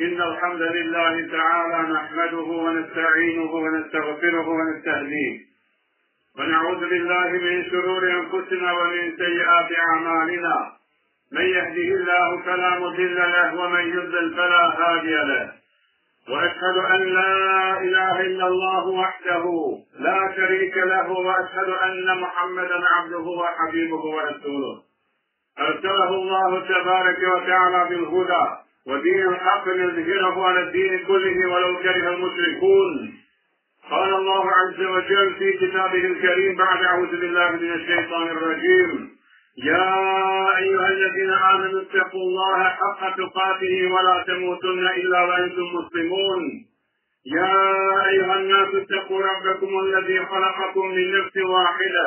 إن الحمد لله تعالى نحمده ونستعينه ونستغفره ونستهديه. ونعوذ بالله من شرور أنفسنا ومن سيئات أعمالنا. من يهده الله فلا مضل له ومن يضلل فلا هادي له. وأشهد أن لا إله إلا الله وحده لا شريك له وأشهد أن محمدا عبده وحبيبه ورسوله. أرسله الله تبارك وتعالى بالهدى. ودين الحق ليظهره على الدين كله ولو كره المشركون. قال الله عز وجل في كتابه الكريم بعد أعوذ بالله من الشيطان الرجيم. يا أيها الذين آمنوا اتقوا الله حق تقاته ولا تموتن إلا وأنتم مسلمون. يا أيها الناس اتقوا ربكم الذي خلقكم من نفس واحدة.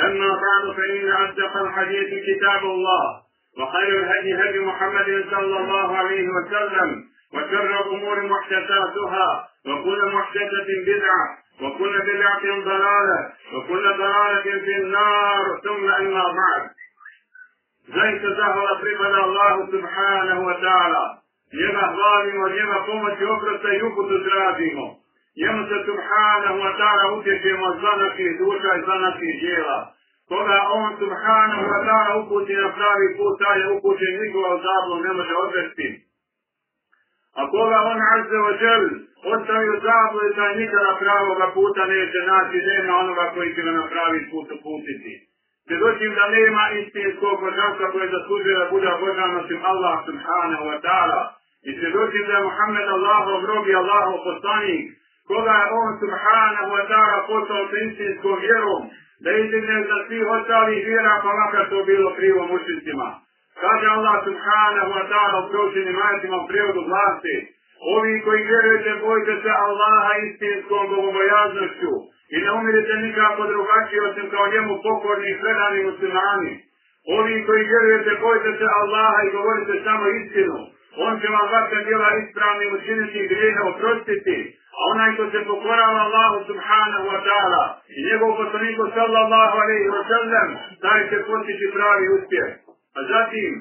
أما بعد فإن أصدق الحديث كتاب الله وخير الهدي هدي محمد صلى الله عليه وسلم وشر الأمور محدثاتها وكل محدثة بدعة وكل بدعة ضلالة وكل ضلالة في النار ثم أما بعد زيت زهر Allahu subhanahu wa ta'ala. Njega hvalimo, njega pomoći oprosta i uputu. Njemu se subhanahu wa ta'ala utječemo za naših duša i za naših djela. Koga on subhanahu wa ta'ala uputi na pravi put, taj je upućen nikoga u zablu ne može odvesti. A koga on azze wa džel u zablu i taj nikada pravoga puta neće naći, nema onoga koji će ga na pravi put uputiti. Svjedočim da nema istinskog božanstva koje zaslužuje da bude obožan osim Allah subhanahu wa ta'ala. I svjedočim da je Muhammed Allahov rob i Allahov poslanik, koga je on subhanahu wa ta'ala poslao sa istinskom vjerom, da izdigne za svih ostalih vjera, pa makar to bilo krivo mušnicima. Kaže Allah subhanahu wa ta'ala u pročenim ajatima u prijevodu vlasti, ovi koji vjerujete, bojite se Allaha istinskom bogobojaznošću, i ne umirite nikako drugačije osim kao njemu pokorni i predani muslimani. Ovi koji vjerujete, bojite se Allaha i govorite samo istinu. On će vam vaša djela ispravnim učiniti i oprostiti. A onaj ko se pokorava Allahu subhanahu wa ta'ala i njegov poslaniku sallallahu alaihi wa sallam, taj će postići pravi uspjeh. A zatim,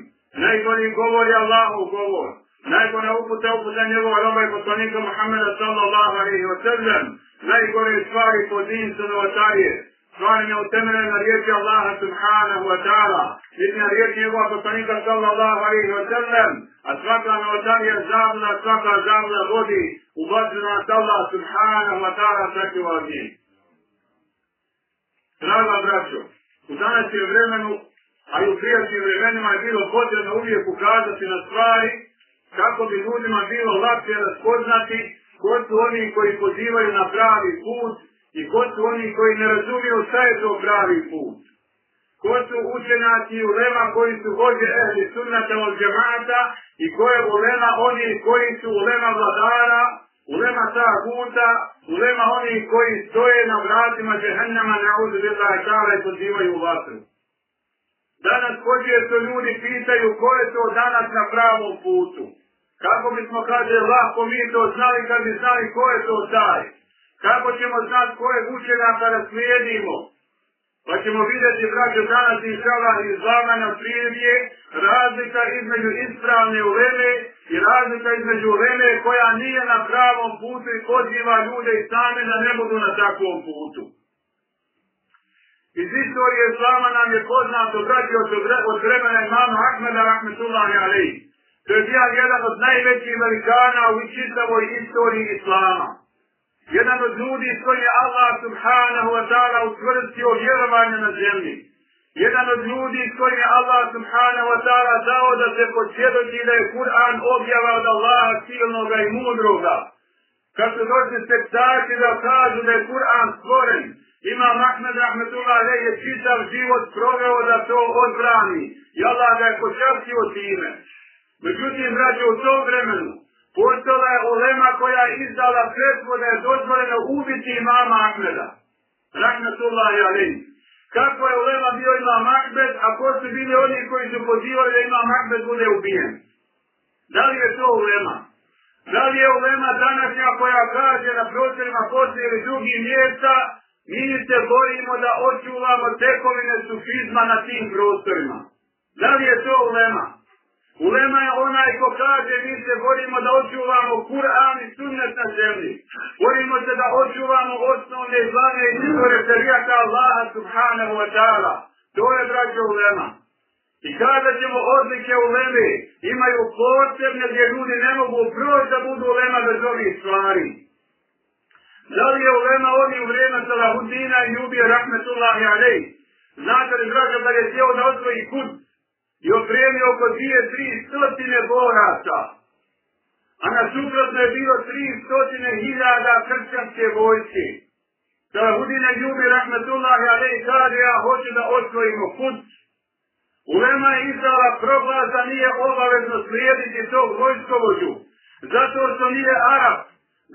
najbolji govor je Allahov govor. Najbolja uputa uputa njegova roba i poslanika Muhammeda sallallahu alaihi wa sallam najgore stvari po din su novotarije. Stvari je utemeljen na riječi Allaha subhanahu wa ta'ala. Niti na riječi njegova poslanika sallallahu alaihi wa sallam. A svaka je zavna, svaka zavna vodi u vatru nas Allah subhanahu wa ta'ala sačuva od njih. Draga braćo, u današnjem vremenu, a i u prijašnjim vremenima je bilo potrebno uvijek ukazati na stvari kako bi ljudima bilo lakše raspoznati ko su oni koji pozivaju na pravi put i ko su oni koji ne razumiju šta je to pravi put. Ko su učenjaci u lema koji su vođe ehli sunnata od džemata i ko je u lema oni koji su u lema vladara, u lema ta guta, u lema oni koji stoje na vratima džehennama na uzu vila i tala i pozivaju u vatru. Danas hođe što ljudi pitaju ko je to danas na pravom putu. Kako bismo, kaže, lahko mi to znali kad bi znali ko je to taj? Kako ćemo znati ko je učenja kada slijedimo? Pa ćemo vidjeti, braće, danas i šala iz zlamana razlika između ispravne uleme i razlika između uleme koja nije na pravom putu i poziva ljude i same da ne budu na takvom putu. Iz istorije zlama nam je poznato, braći, od vremena imama Ahmeda Rahmetullahi Aleyhi. To je bio jedan od najvećih velikana u čitavoj istoriji Islama. Jedan od ljudi koji je Allah subhanahu wa ta'ala utvrstio vjerovanje na zemlji. Jedan od ljudi koji je Allah subhanahu wa ta'ala dao da se posvjedoči da je Kur'an objava od Allaha silnoga i mudroga. Kad su došli sektači da kažu da je Kur'an stvoren Ima Mahmed Rahmetullah Ali je čitav život proveo da to odbrani. I Allah ga je počastio time. Međutim, rađe u tom vremenu, postala je olema koja je izdala sredstvo da je dozvoljeno ubiti imama Ahmeda. Rahmetullah Ali. Kako je olema bio imam Ahmed, a ko su bili oni koji su pozivali da imam Ahmed bude ubijen? Da li je to ulema? Da li je ulema današnja koja kaže na prostorima poslije ili drugih mjesta, mi se borimo da očuvamo tekovine sufizma na tim prostorima? Da li je to ulema? Ulema je onaj ko kaže mi se borimo da očuvamo Kur'an i sunnet na zemlji. Borimo se da očuvamo osnovne zvane i izvore šarijata Allaha subhanahu wa ta'ala. To je braćo ulema. I kada ćemo odlike uleme, imaju posebne gdje ljudi ne mogu proći da budu ulema bez ovih stvari. Da li je ulema ovdje u vrijeme Salahudina i ljubio Rahmetullahi Alej? Znate li, braćo, da je htio da osvoji kut i opremio oko dvije, tri stotine boraca. A na suprotno je bilo tri stotine hiljada kršćanske vojske. Salahudina i ubio Rahmetullahi Alej kaže, ja hoću da osvojimo put. Ulema je izdala proglas da nije obavezno slijediti tog vojskovođu. Zato što nije Arab.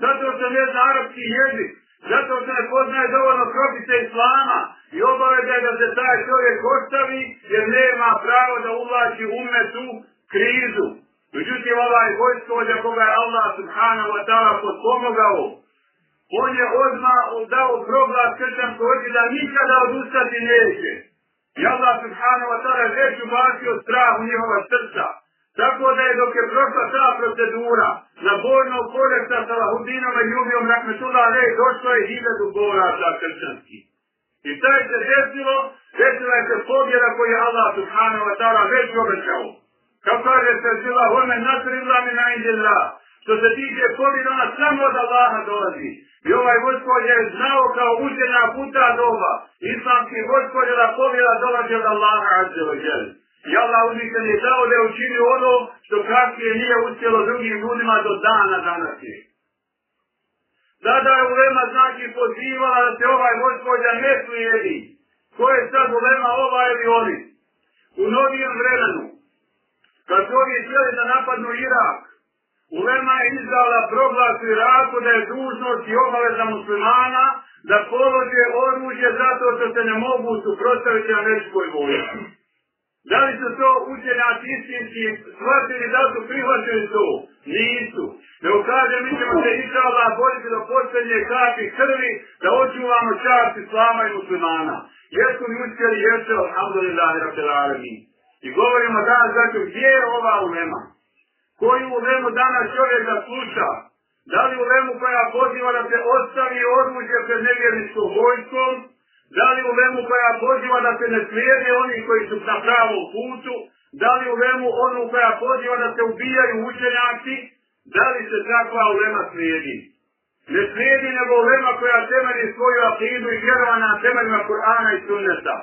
Zato što ne zna arabski jezik. Zato što ne poznaje dovoljno propise Islama. I obaveza je da se taj čovjek ostavi jer nema pravo da uvlači umetu krizu. Međutim, ovaj vojskovođa koga je Allah subhanahu wa ta'ala potpomogao, on je odmah dao proglas kršćanskovođi da nikada odustati neće. I Allah subhanahu wa ta'ala već ubacio strah u njihova srca. Tako da je dok je prošla ta procedura na bojno kolekta sa Salahudinom i Ljubijom Rahmetullah Rej došlo je hiljadu boraca kršćanskih. I taj se desilo, desila je se pobjeda koju je Allah subhanahu wa ta'ala već obećao. Kao kaže se zila, home nasr illa min indillah. Što se tiče pobjeda, ona samo od Allaha dolazi. I ovaj gospod je znao kao učenja puta doba. Islamski gospod je da pobjeda dolazi od Allaha azze wa jel. I Allah uzvišen je dao da je učinio ono što kasnije nije uspjelo drugim ljudima do dana danas je. Tada je ulema znači pozivala da se ovaj gospodja ne slijedi. Ko je sad ulema ova ili oni? U novijem vremenu, kad su ovi htjeli da napadnu Irak, Ulema je izdala proglas u Iraku da je dužnost i obaveza muslimana da polože oružje zato što se ne mogu suprostaviti američkoj vojci. Da li su to učenjaci istinski shvatili da su prihvatili to? Nisu. Ne ukaže, mi ćemo se išala boriti do posljednje kapi krvi da očuvamo čast islama i muslimana. Jesu mi uspjeli, jesu, alhamdulillah, rabbil alamin. I govorimo danas, znači, gdje je ova ulema? Koju ulemu danas čovjek da sluša? Da li ulemu koja poziva da se ostavi oružje pred nevjerničkom vojskom? Da li u vemu koja poziva da se ne slijede oni koji su na pravom putu? Da li u vemu onu koja poziva da se ubijaju učenjaci? Da li se takva ulema slijedi? Ne slijedi nego ulema koja temelji svoju akidu i vjerovana na temeljima Kur'ana i Sunneta.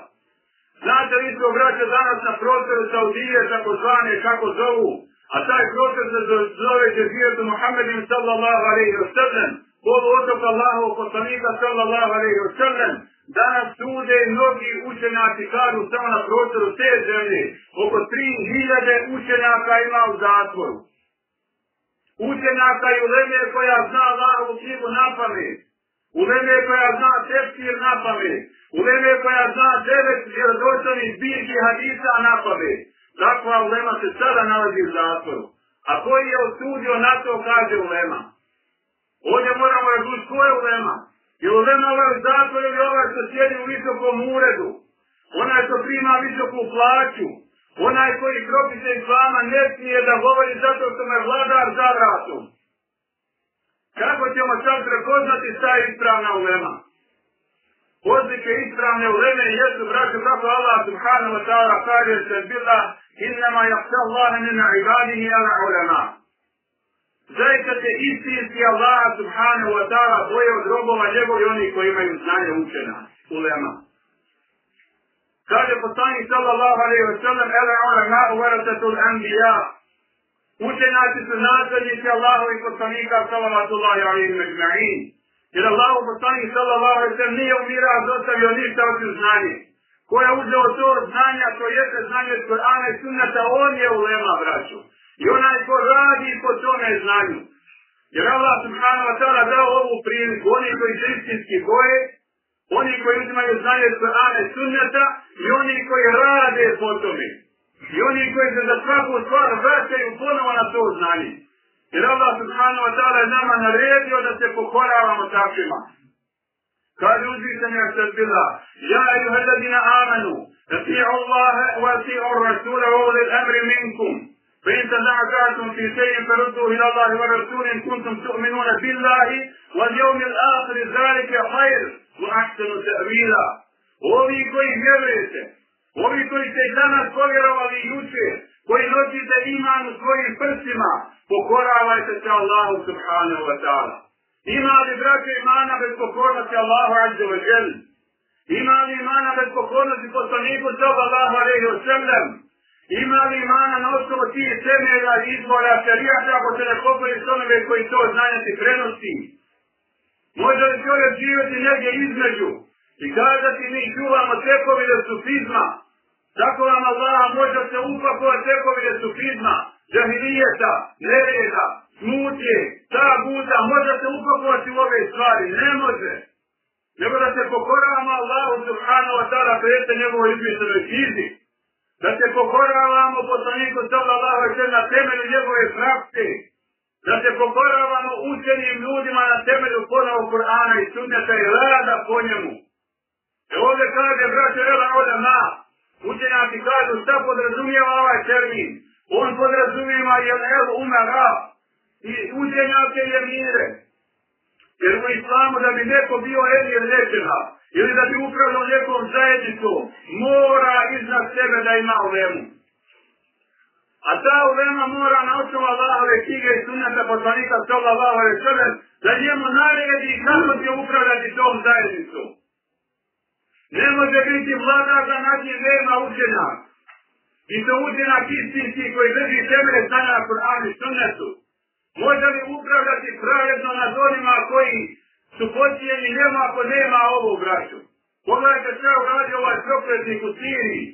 Znate li su obraća danas na prostoru Saudije, tako zvane, kako zovu? A taj prostor se zove Džezijetu Muhammedin sallallahu alaihi wa sallam, polu otok Allahu poslanika sallallahu alaihi wa sallam, danas sude mnogi učenjaci kažu samo na prostoru te zemlje, oko 3000 učenjaka ima u zatvoru. Učenjaka i uleme koja zna Allahovu knjigu na pamet, uleme koja zna tefsir na pamet, uleme koja zna devet vjerodostojnih zbirki hadisa na pamet. Takva ulema se sada nalazi u zatvoru. A koji je osudio na to, kaže ulema. Ovdje moramo razlučiti ko je ulema. Je ulema ovaj u zatvoru ili ovaj što sjedi u visokom uredu. Onaj što prima visoku plaću. Onaj koji propise islama ne smije da govori zato što me vladar za vratom. Kako ćemo sad prepoznati šta je ispravna ulema? Odlike ispravne uleme jesu, braću, kako Allah subhanahu wa ta'ala kaže se bila innama jakša Allah min ibadihi ala ulema. Zaista se istinski Allah subhanahu wa ta'ala boje od robova njegovi oni koji imaju znanje učena, ulema. Kaže poslanik sallallahu alaihi wa sallam, ele ulema uvarasatul anbiya. učenjaci su nasljednici Allahovi poslanika sallallahu alaihi wa sallam. Jer Allah poslanik sallallahu alaihi sallam nije umirao dostavio ništa osim znanje. Ko je uzeo to znanja, to jeste znanje od Korana i sunnata, on je ulema, braću. I onaj ko radi po tome znanju. Jer Allah subhanahu wa ta'ala dao ovu priliku, oni koji se istinski boje, oni koji uzimaju znanje od Korana i sunnata i oni koji rade po tome. I oni koji se za svaku stvar vraćaju ponovo na to znanje. Jer Allah subhanahu wa ta'ala je nama naredio da se pokoravamo takvima. Kaže uzvišenje se bila, Ja i alladina amanu, ati'u Allahe wa ati'u Rasula wa uli amri minkum. فإن تنازعتم في شيء فردوه إلى الله والرسول إن كنتم تؤمنون بالله واليوم الآخر ذلك خير وأحسن تأويلا. Ovi koji vjerujete, ovi koji ste danas povjerovali juče, koji nosite iman u svojim prsima, pokoravajte se Allahu subhanahu wa ta'ala. Ima li braće imana bez pokornosti Allahu azza wa jel? Ima li imana bez pokornosti poslaniku sallallahu alaihi wa sallam? Ima li imana na osnovu tih temelja izbora šarijata ako se ne pokoji s onome koji to znanja ti prenosi? Može li čovjek živjeti negdje između i kazati mi čuvamo tekovine sufizma? Tako vam Allah može se upakovat tekovine sufizma, džahilijeta, nereda, smutje, ta buta, može se upakovati u ove stvari, ne može. Nego da se pokoravamo Allahu subhanahu wa ta'ala prijete njegovoj izmišljenoj knjizi. Da se pokoravamo poslaniku sallallahu alejhi ve sellem na temelju njegove prakse. Da se pokoravamo učenim ljudima na temelju ponovo Kur'ana i sunneta i rada po njemu. E ovdje kaže, braće, rela ovdje na. Učenjaci kažu šta podrazumijeva ovaj termin. On podrazumijeva jel el umara i učenjake je mire. Jer u islamu da bi neko bio emir nečega, ili da bi upravljao nekom zajednicom, mora iznad sebe da ima ulemu. A ta ulema mora na osnovu Allahove knjige i sunnata poslanika sallallahu alaihi sallam da njemu naredi kako će upravljati tom zajednicom. Ne može biti vlada za naći nema učenja. I to učenjak istinski koji drži temelje stanja Kur'an i sunnetu. Može li upravljati pravedno nad onima koji su pocijeni nema ako nema ovu braću? Pogledajte sve uradio ovaj prokletnik u Siriji.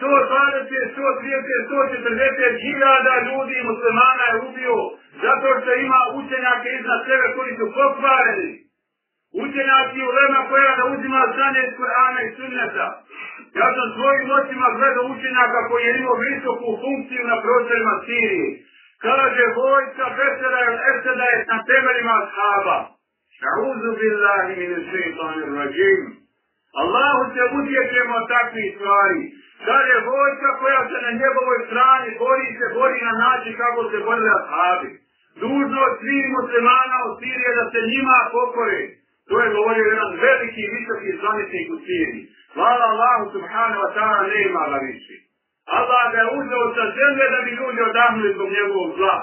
120, 130, 140 hiljada ljudi muslimana je ubio zato što ima učenjake iznad sebe koji su pokvareni. Učenjaci u lema koja da uzima znanje iz Kur'ana i Sunneta. Ja sam svojim očima gledao učenjaka koji je imao visoku funkciju na prostorima Sirije. Kaže vojska Besera ili Eseda je na temeljima ashaba. Nauzu billahi min shaitanir rajim. Allahu se utječemo od takvih stvari. Kaže vojska koja se na njegovoj strani bori se, bori na način kako se borili ashabi. Dužno od svih muslimana u Sirije da se njima pokore. To je govorio jedan veliki i visoki zvanitnik u Siriji. Hvala Allahu subhanahu wa ta'ala ne imala više. Allah ga je uzeo sa zemlje da bi ljudi odahnuli zbog njegovog zla.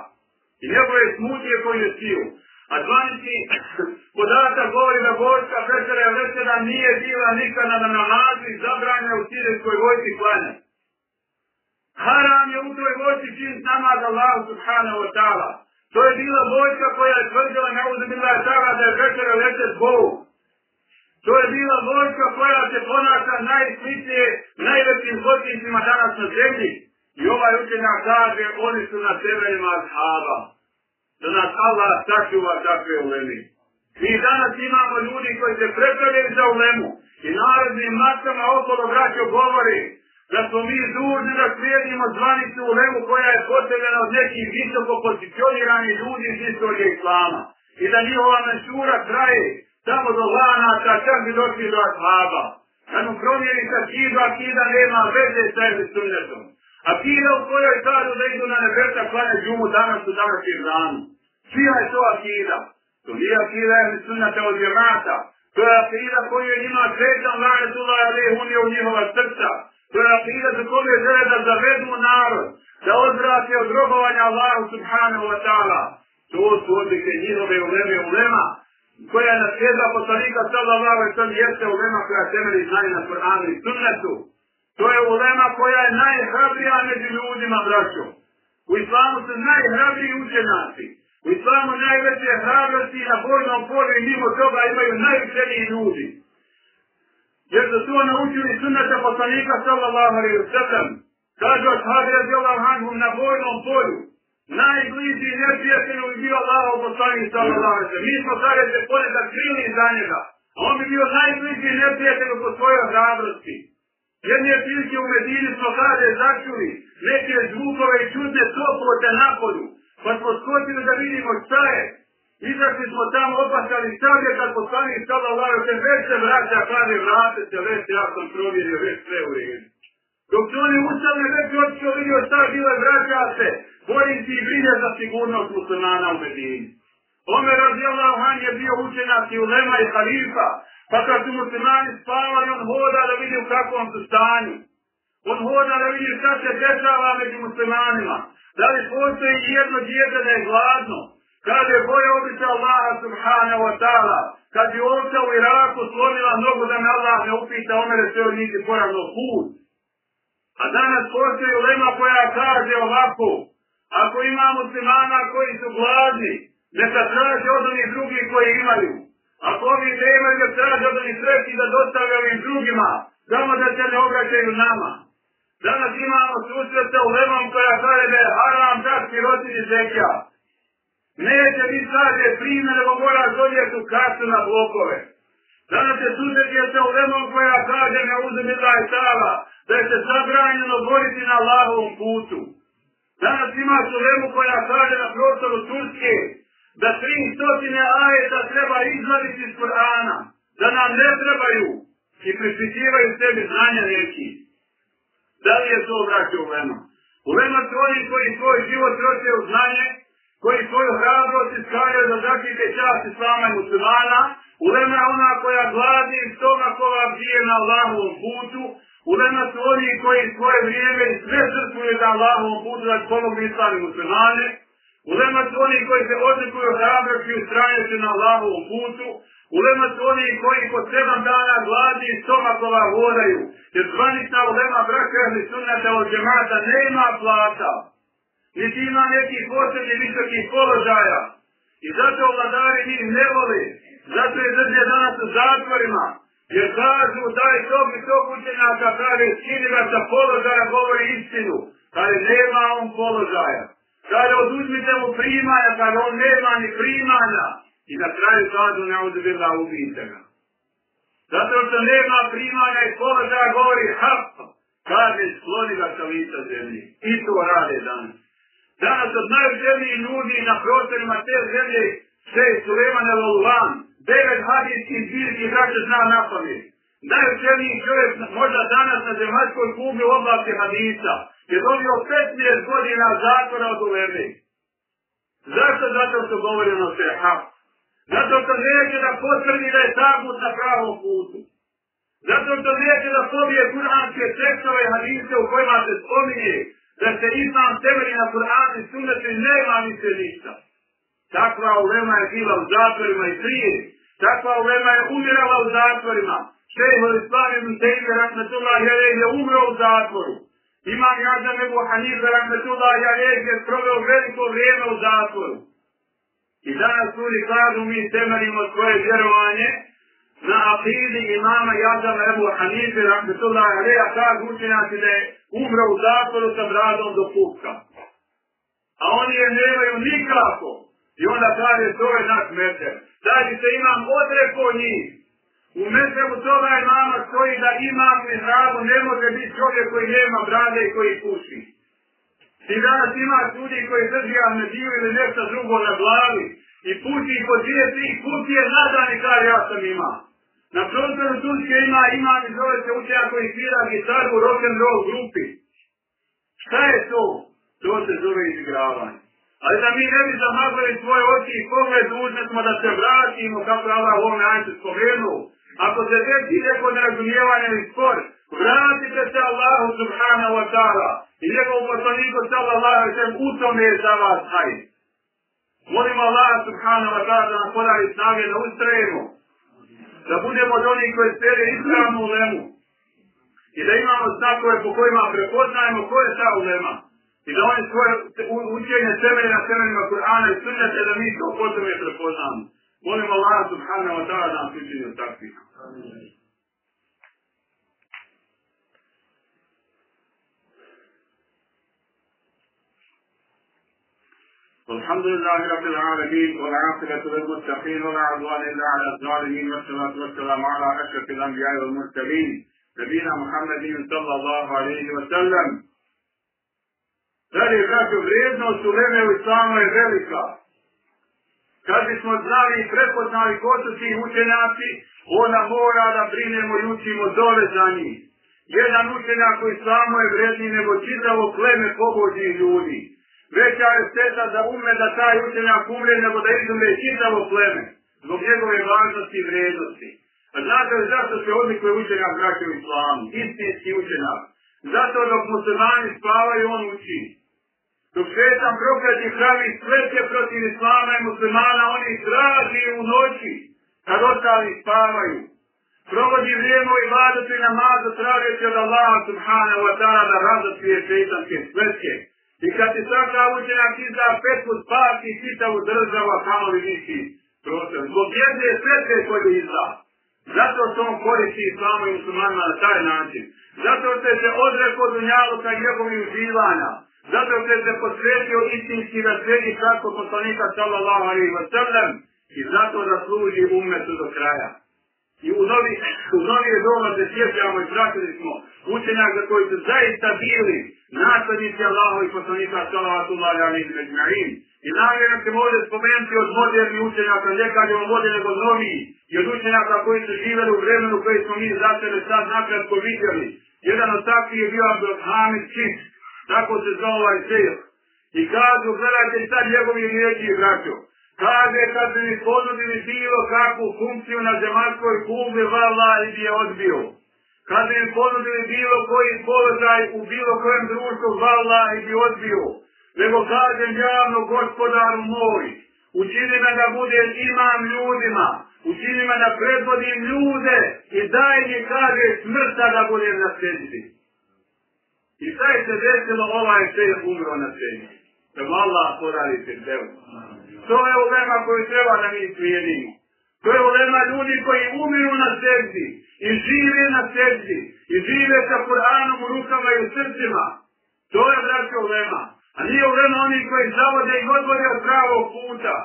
I njegove smutije koje je sio. A zvanici podatak govori da vojska Petra je Vesera nije bila nikada na namazu i zabranja u sirijskoj vojci klanja. Haram je u toj vojci čin namaz Allah subhanahu wa ta'ala. To je bila vojska koja je tvrdila na uzbila je ta'ala da je Petra letet Bog. To je bila vojska koja se ponaša najsličnije najvećim zločincima danas na zemlji. I ovaj učenjak kaže, oni su na temeljima ashaba. Da nas Allah sačuva takve ulemi. Mi danas imamo ljudi koji se predstavljaju za ulemu. I narednim masama okolo braćo govori da smo mi dužni da slijedimo zvanicu ulemu koja je postavljena od nekih visoko pozicioniranih ljudi iz istorije islama. I da njihova mešura traje samo do lanaka, čak bi došli do ashaba. Kad mu promijeni sa kidu, a kida nema veze sa jednim sunnetom. A kida u kojoj kažu da idu na nebesa klane džumu danas u današnjem danu. Čija je to akida? To nije akida jednim sunnata od jemata. To je akida koju je njima kretan lanetullah alih unio u njihova srca. To je akida za koju je žele da zavedu narod. Da odvrati od robovanja Allahu subhanahu wa ta'ala. To su odlike njihove uleme ulema koja je naslijedila poslanika sallallahu alaihi sallam jeste ulema koja temelji znanje na Kur'anu i sunnetu. To je ulema koja je najhrabrija među ljudima, braćo. U islamu su najhrabriji učenjaci. U islamu najveće hrabrosti na bojnom polju i mimo toga imaju najučeniji ljudi. Jer su to naučili sunnata poslanika sallallahu alaihi wa sallam. Kažu ashabi radijallahu anhum na bojnom polju. Najbliži neprijatelj bi bio Allah poslanik sallallahu alaihi wa. Mi smo kada se ponekad krili za njega. A on bi bio najbliži neprijatelj po svojoj hrabrosti. Jedne prilike u Medini smo kada začuli neke zvukove i čudne toplote na polju. Pa smo skočili da vidimo šta je. Izašli smo tamo opasali stavlje kad poslanik sallallahu alaihi wa sallam već se vraća, kaže vrate se, već ja sam provjerio, već sve u redu. Dok su oni ustali, već očito vidio šta je bilo vraća se, borim i brine za sigurnost muslimana u Medini. Omer radijallahu han je bio učenak i ulema i halifa, pa kad su muslimani spavali, on hoda da vidi u kakvom su stanju. On hoda da vidi šta se dešava među muslimanima. Da li postoji jedno djede da je gladno? Kaže, boja običa Allaha subhanahu wa ta'ala, kad bi ovca u Iraku slomila nogu da me Allah ne upita, omere sve od njih poravno put. A danas postoji ulema koja kaže ovako, ako ima muslimana koji su gladni, neka traže od onih drugih koji imaju. Ako ovi ne imaju, neka traže od onih sreći da dostave ovim drugima, samo da se ne obraćaju nama. Danas imamo susret sa ulemom koja kaže da je haram čak sirotini zekija. Neće mi sađe prime, nego mora donijeti u kasu na blokove. Danas je susret je sa ulemom koja kaže ne uzem ila i tala, da je se zabranjeno boriti na Allahovom putu. Danas ima ulemu koja kaže na prostoru Turske, da tri stotine ajeta treba izvaditi iz Kur'ana, da nam ne trebaju i prispitivaju sebi znanja neki. Da li je to obraćao ulema? Ulema su oni koji svoj život troše u znanje, koji svoju hrabrost iskaraju da zaštite čast islama i muslimana, ulema je ona koja gladi iz toga koja bije na Allahovom putu, ulema su oni koji svoje vrijeme sve žrtvuju da Allahovom putu da pomogli islam i muslimane, ulema su oni koji se odlikuju hrabrosti i ustrajući na Allahovom putu, Ulema su oni koji po sedam dana gladi i stomakova vodaju, jer zvanična ulema brakrahli sunnata od džemata nema plata, niti ima nekih posebnih visokih položaja. I zato vladari njih ne voli, zato je drže danas u zatvorima, jer kažu daj tog i tog učenjaka, kaže skini sa položaja, govori istinu, kaže nema on položaja. Kaže oduzmite mu primanja, kaže on nema ni primanja. I na kraju kažu ne odbila ubijte ga. Zato što nema primanja i položaja govori hap, kaže skloni ga sa lica zemlji. I to rade danas. Danas od najželjnijih ljudi na prostorima te zemlje sve je Suleman el devet hadijskih zbirki braće zna na pamet. Najželjniji čovjek možda danas na zemaljskoj kugli oblasti hadisa je dobio 15 godina zatvora od uleme. Zašto? Zato što govori ono sve. Zato što neće da potvrdi da je tabut na pravom putu. Zato što neće da pobije kuranske tekstove i hadise u kojima se spominje da se islam temelji na Kur'an i sunnetu i nema mi se ništa. Takva ulema je bila u zatvorima i prije. Takva ulema je umirala u zatvorima. Šeho Islam ibn Tejbe Rahmetullah Jalej je umro u zatvoru. Imam Jazam Ebu Hanife Rahmetullah Jalej je proveo veliko vrijeme u zatvoru. I danas ljudi kažu mi temeljimo svoje vjerovanje na akidi imama Jazam Ebu Hanife Rahmetullah Jalej a kažu učenjaci da je umro u zatvoru sa bradom do pupka. A oni je nemaju nikako. I onda kaže, to je naš meter. Daj znači, se imam odreko njih. U meseru toga je mama stoji da imam i hradu ne može biti čovjek koji nema brade i koji puši. I danas ima ljudi koji drži amnediju ili nešto drugo na glavi i puši i po dvije, tri kutije nadani kada ja sam imao. Na prostoru Turske ima imam i zove se učenja koji svira gitaru u rock'n'roll grupi. Šta je to? To se zove izigravanje. Ali da mi ne bi zamazali svoje oči i pogled, dužni smo da se vratimo, kako je Allah ovome ajte spomenuo. Ako se desi neko nerazumijevanje ili spor, vratite se Allahu subhanahu wa ta'ala i njegov poslaniku sallallahu alaihi wa sallam u tome je za vas hajde. Molim Allah subhanahu wa ta'ala da nam podari snage da ustrajemo da budemo od onih koji ispravno ispravnu ulemu i da imamo znakove po kojima prepoznajemo ko je ta ulema. I da oni svoje učenje temelje na temeljima Kur'ana i sunnete da mi to potom je prepoznamo. Molim Allah subhanahu wa ta'ala da nam učini od takvih. لله رب العالمين والعاقبة للمتقين ولا عدوان إلا على الظالمين والصلاة والسلام على أشرف الأنبياء والمرسلين نبينا محمد صلى الله عليه وسلم Dalje, kako vrijednost u Leme u islamu je velika. Kad bismo znali i prepoznali ko su ti učenjaci, ona mora da brinemo i učimo dole za njih. Jedan učenjak u islamu je vredniji nego čitavo pleme pobožnih ljudi veća je šteta da umre da taj učenjak umre nego da izumre čitavo pleme zbog njegove važnosti i vrednosti. A znate li zašto se odlikuje učenjak braće u islamu? Istinski učenjak. Zato dok muslimani spavaju, on uči. Dok šetan prokleti pravi sveće protiv islama i muslimana, oni traži u noći kad ostali spavaju. Provodi vrijeme i vadetu i namazu tražeći od Allaha subhanahu wa ta'ala da razotkrije šetanske sveće. I kad ti svaka učenjak izda petku spasi čitavu državu, a kamo li nisi prostor. Zbog jedne sretke koju izda. Zato se on koristi islamu i muslimanima na taj način. Zato se se odrekao dunjaluka i njegovih uživanja. Zato se se posvetio istinski da sredi kako poslanika sallallahu alaihi wa sallam. I zato da služi umetu do kraja. I u novi, u novi je doma se sjećamo i pratili smo učenjak za koji su zaista bili nastavnici Allahu i poslanika salavatullahi alaihi wa sallam. I namjerno se može spomenuti od modernih učenjaka, ne kažemo modern nego novi, i od učenjaka koji su živjeli u vremenu koje smo mi za sad nakratko vidjeli. Jedan od takvih je bio Abdelhamid Čit, tako se zvao ovaj sejl. I kažu, gledajte sad njegovi riječi, braćo, Kaže, kad bi mi ponudili bilo kakvu funkciju na zemaljskoj kugli, vallahi bi je odbio. Kad bi mi ponudili bilo koji položaj u bilo kojem društvu, vallahi bi odbio. Nego kažem javno, gospodaru moj, učini me da budem imam ljudima, učini me da predvodim ljude i daj mi, kaže, smrta da budem na sedmi. I sad se desilo, ovaj se umro na sedmi. Da Allah podari se. To je ulema koju treba da mi slijedimo. To je ulema ljudi koji umiru na sebi i žive na sebi i žive sa Kur'anom u rukama i u srcima. To je braćo ulema. A nije ulema oni koji zavode i odvode od pravog puta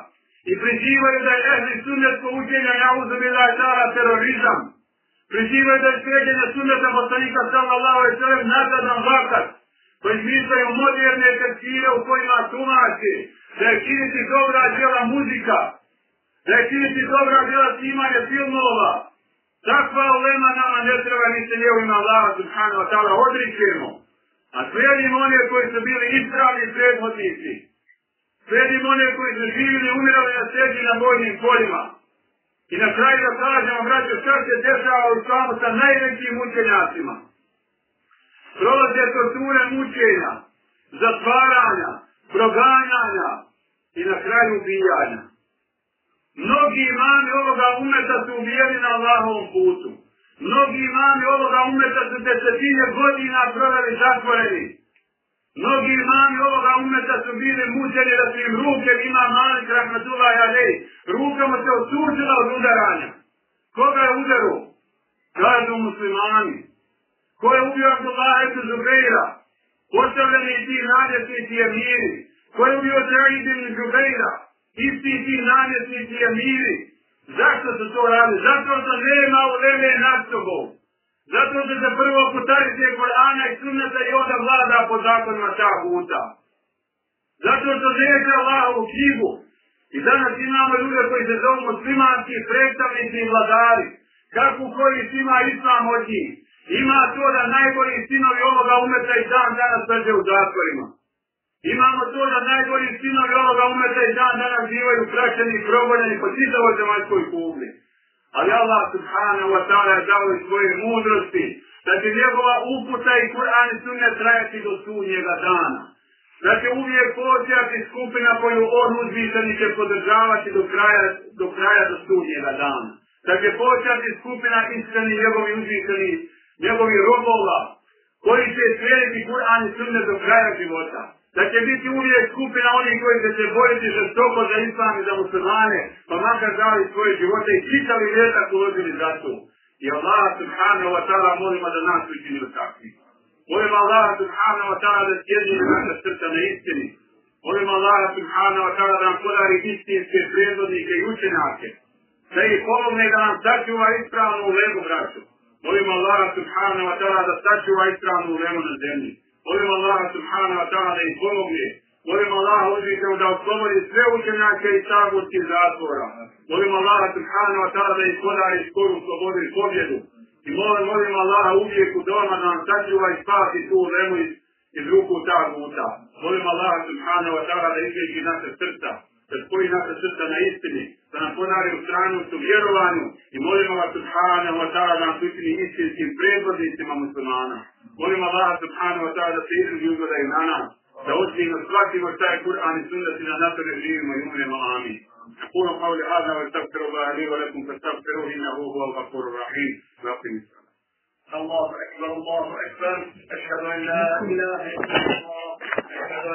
i prizivaju da je ehli sunnetko učenja na uzubila i tala terorizam. Prizivaju da je sređenje sunneta poslanika sallallahu alaihi sallam nazadan vakat koji izmišljaju moderne tekstire u kojima tumače da je činiti dobra djela muzika, da je činiti dobra djela snimanja filmova. Takva ulema nama ne treba ni se ljevima Allah subhanahu wa ta'ala odričemo. A slijedimo one koji su bili ispravni predvodnici. Slijedimo one koji su živili i umirali na sebi na vojnim poljima. I na kraju da kažemo, braćo, šta se dešava u islamu sa najvećim učenjacima. Prolaze torture mučenja, zatvaranja, proganjanja i na kraju ubijanja. Mnogi imami ovoga umeta su ubijeni na Allahovom putu. Mnogi imami ovoga umeta su desetine godina proveli zatvoreni. Mnogi imami ovoga umeta su bili mučeni da su im ruke ima mali krahmatullah alej. Rukama se osuđila od udaranja. Koga je udaru? Kažu muslimani. Ko je ubio Abdullaha ibn Zubeira? Postavljeni ti namjesnici emiri. Ko je ubio Zaid ibn Zubeira? Isti ti namjesnici emiri. Zašto su to radili? Zato što nema uleme nad sobom. Zato što se prvo potarite Korana i sunnata i onda vlada po zakonima ta puta. Zato što neće Allah u knjigu. I danas imamo ljude koji se zovu muslimanski predstavnici i vladari. Kako koji ima islam od njih. Ima to da najgori sinovi ovoga umeta i dan danas drže u zatvorima. Imamo to da najgori sinovi ovoga umeta i dan danas živaju praćeni i progonjeni po čitavoj zemaljskoj kugli. Ali Allah subhanahu wa ta'ala je dao iz svoje mudrosti da će njegova uputa i Kur'an i sunne trajati do sunnjega dana. Da će uvijek postojati skupina koju on uzvišeni će podržavati do kraja do, kraja do sunnjega dana. Da će postojati skupina iskreni njegovi uzvišeni njegovi robova, koji će slijediti Kur'an i sunne do kraja života. da će biti uvijek skupina onih koji će se boriti žestoko za islam i za muslimane, pa makar dali svoje živote i čitali vjetak uložili za to. I Allah subhanahu wa ta'ala molimo da nas učinili takvi. Molim Allah subhanahu wa ta'ala da sjedni naša srca na istini. Molim Allah subhanahu wa ta'ala da nam podari istinske prijedodnike i učenjake. Da ih pomogne da nam sačuva ispravnu u lebu braću. Molim Allaha subhanahu wa ta'ala da sačuva ispravnu ulemu na zemlji. Molim Allaha subhanahu wa ta'ala da im pomogne. Molim Allaha uzvišeno da oslobodi sve učenjake i saborskih zatvora. Molim Allaha subhanahu wa ta'ala da im podari skoru slobodu i pobjedu. I molim, molim Allaha uvijek u doma da nam sačuva i spasi tu ulemu iz, iz ruku taguta. Molim Allaha subhanahu wa ta'ala da izvijeki naše srca, da spoji naše srca na istini, da nam ponari u stranu su vjerovanju i molim Allah subhanahu wa ta'ala da nam učini istinskim predvodnicima muslimana. Molim Allaha subhanahu wa ta'ala da se izrudi ugledaju na nas, da ozbiljno shvatimo šta je Kur'an i sunnet i da na tome živimo i umremo. Amin. أقول قولي هذا واستغفر الله لي ولكم فاستغفروه إنه هو الغفور الرحيم وأقم الصلاة الله أكبر الله أكبر أشهد أن لا إله إلا الله